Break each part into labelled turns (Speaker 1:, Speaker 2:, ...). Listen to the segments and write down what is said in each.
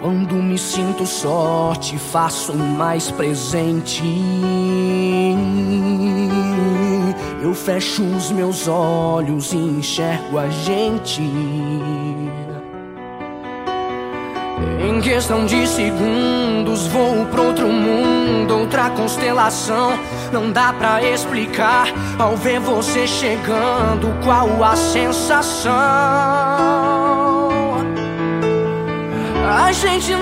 Speaker 1: Quando me sinto só, te faço mais presente. Eu fecho os meus olhos e enxergo a gente. Em questão de segundos, vou pra outro mundo, outra constelação. Não dá pra explicar ao ver você chegando qual a sensação.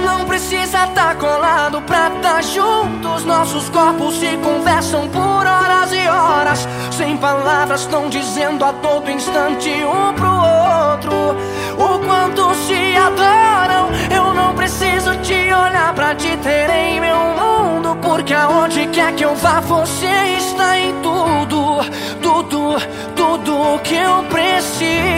Speaker 1: Não precisa tá colado pra tá juntos. Nossos corpos se conversam por horas e horas. Sem palavras, estão dizendo a todo instante um pro outro o quanto se adoram. Eu não preciso te olhar pra te ter em meu mundo. Porque aonde quer que eu vá, você está em tudo, tudo, tudo que eu preciso.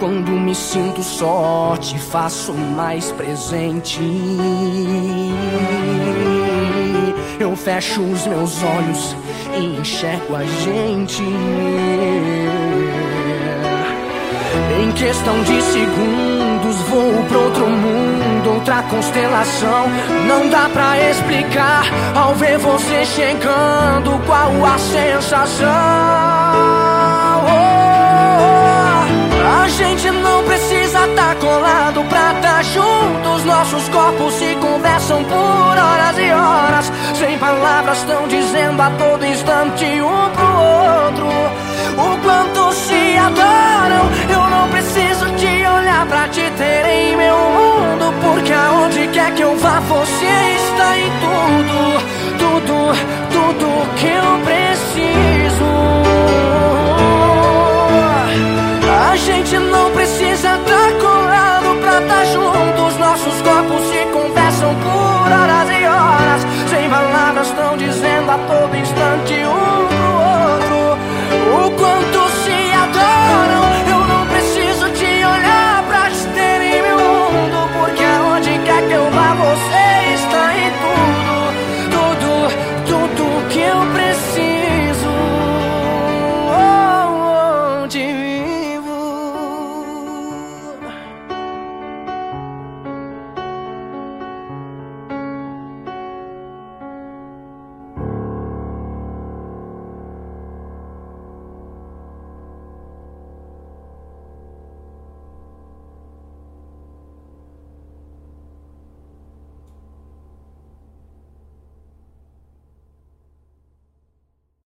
Speaker 1: Quando me sinto só, te faço mais presente. Eu fecho os meus olhos e enxergo a gente. Em questão de segundos, vou pra outro mundo, outra constelação. Não dá pra explicar ao ver você chegando qual a sensação. Nossos corpos se conversam por horas e horas. Sem palavras, estão dizendo a todo instante um pro outro. O quanto se adoram. Eu não preciso te olhar pra te ter em meu mundo. Porque aonde quer que eu vá, você está em tudo. Tudo,